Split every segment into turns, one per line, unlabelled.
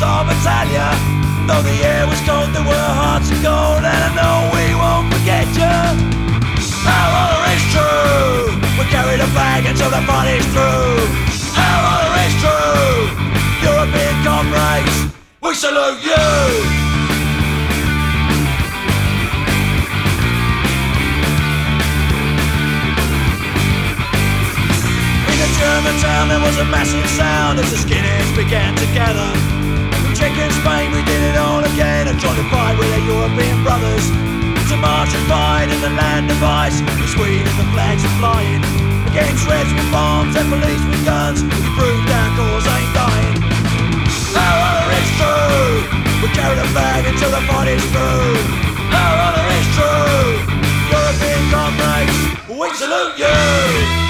Of Italia. Though the air was cold, there were hearts of gold, and I know we won't forget you. Our honor is true. We carry the flag until the fight is through. Our honor is true. European comrades, we salute you. German town there was a massive sound as the skinheads began to gather. Tried to fight with our European brothers. To march and fight in the land of ice, in Sweden the flags are flying. Against Reds with bombs and police with guns, we prove our cause ain't dying. Our honor is true, we carry the flag until the fight is through. Our honor is true, European comrades, we salute you.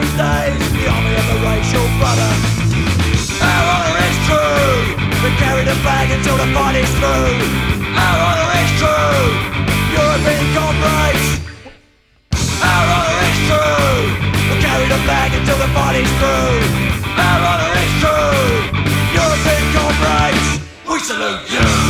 carry the flag until the fight is through. Our honor is true. European comrades. Our honor is true. We'll carry the flag until the fight is through. Our honor is true. European comrades. We salute you.